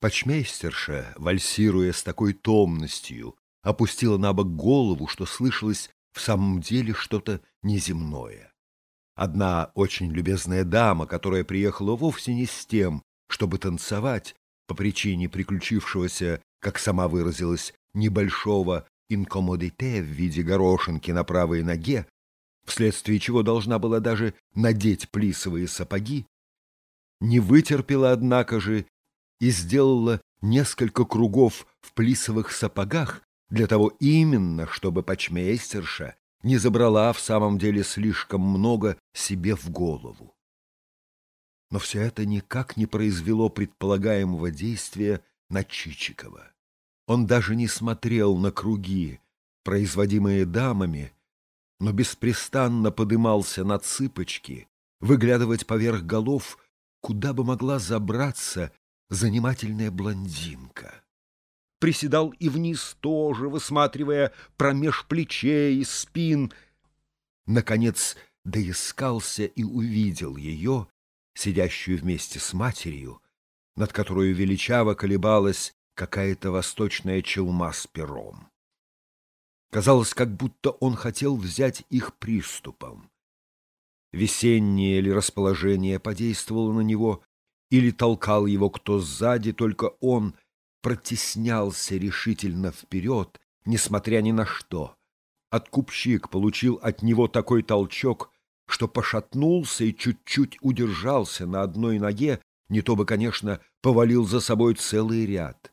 Почмейстерша, вальсируя с такой томностью, опустила на бок голову, что слышалось в самом деле что-то неземное. Одна очень любезная дама, которая приехала вовсе не с тем, чтобы танцевать, по причине приключившегося, как сама выразилась, небольшого инкомодите в виде горошинки на правой ноге, вследствие чего должна была даже надеть плисовые сапоги, не вытерпела, однако же, и сделала несколько кругов в плисовых сапогах для того именно, чтобы почмейстерша не забрала в самом деле слишком много себе в голову. Но все это никак не произвело предполагаемого действия на Чичикова. Он даже не смотрел на круги, производимые дамами, но беспрестанно подымался на цыпочки, выглядывать поверх голов, куда бы могла забраться занимательная блондинка. Приседал и вниз тоже, высматривая промеж плечей и спин. Наконец доискался и увидел ее, сидящую вместе с матерью, над которой величаво колебалась какая-то восточная челма с пером. Казалось, как будто он хотел взять их приступом. Весеннее ли расположение подействовало на него, или толкал его кто сзади, только он протеснялся решительно вперед, несмотря ни на что. Откупщик получил от него такой толчок, что пошатнулся и чуть-чуть удержался на одной ноге, не то бы, конечно, повалил за собой целый ряд.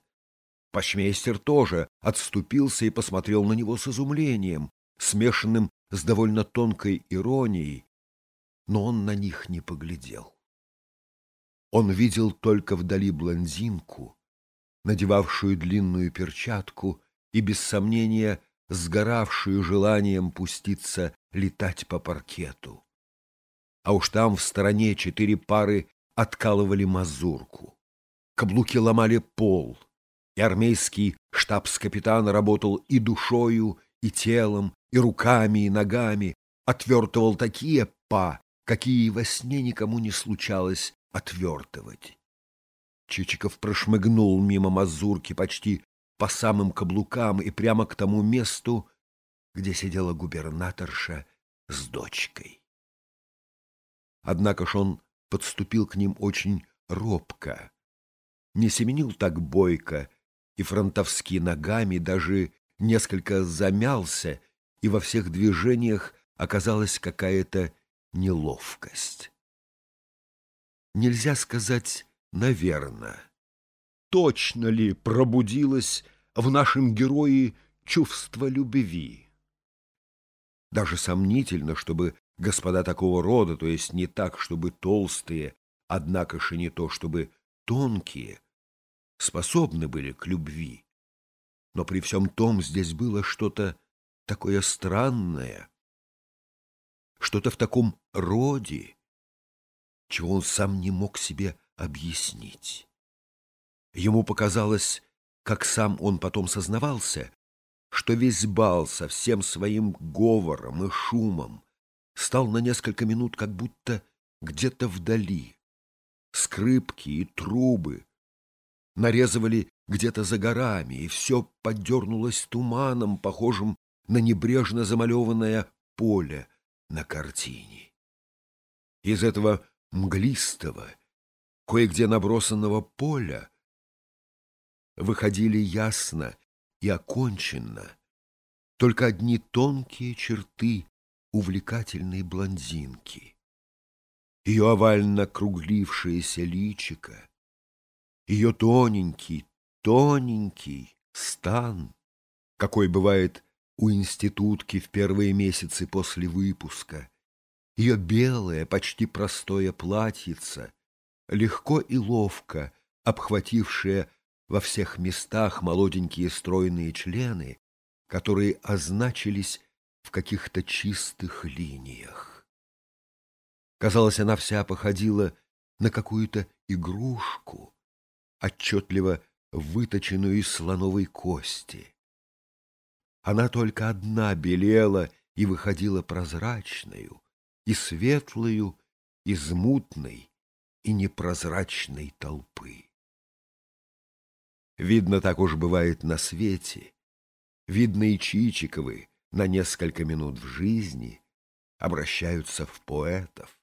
Пашмейстер тоже отступился и посмотрел на него с изумлением, смешанным с довольно тонкой иронией, но он на них не поглядел. Он видел только вдали блондинку, надевавшую длинную перчатку и, без сомнения, сгоравшую желанием пуститься летать по паркету. А уж там в стороне четыре пары откалывали мазурку. Каблуки ломали пол, и армейский штабс-капитан работал и душою, и телом, и руками, и ногами, отвертывал такие па, какие во сне никому не случалось отвертывать. Чичиков прошмыгнул мимо мазурки почти по самым каблукам и прямо к тому месту, где сидела губернаторша с дочкой. Однако ж он подступил к ним очень робко, не семенил так бойко и фронтовски ногами, даже несколько замялся, и во всех движениях оказалась какая-то неловкость нельзя сказать «наверно». Точно ли пробудилось в нашем герое чувство любви? Даже сомнительно, чтобы господа такого рода, то есть не так, чтобы толстые, однако же не то, чтобы тонкие, способны были к любви. Но при всем том здесь было что-то такое странное, что-то в таком роде, чего он сам не мог себе объяснить. Ему показалось, как сам он потом сознавался, что весь бал со всем своим говором и шумом стал на несколько минут как будто где-то вдали. Скрипки и трубы нарезывали где-то за горами, и все подернулось туманом, похожим на небрежно замалеванное поле на картине. Из этого мглистого, кое-где набросанного поля, выходили ясно и оконченно только одни тонкие черты увлекательной блондинки. Ее овально круглившееся личико, ее тоненький, тоненький стан, какой бывает у институтки в первые месяцы после выпуска, ее белое, почти простое платьице, легко и ловко обхватившее во всех местах молоденькие стройные члены, которые означились в каких-то чистых линиях. Казалось, она вся походила на какую-то игрушку, отчетливо выточенную из слоновой кости. Она только одна белела и выходила прозрачную, и светлую из мутной и непрозрачной толпы. Видно, так уж бывает на свете. Видно, и Чичиковы на несколько минут в жизни обращаются в поэтов.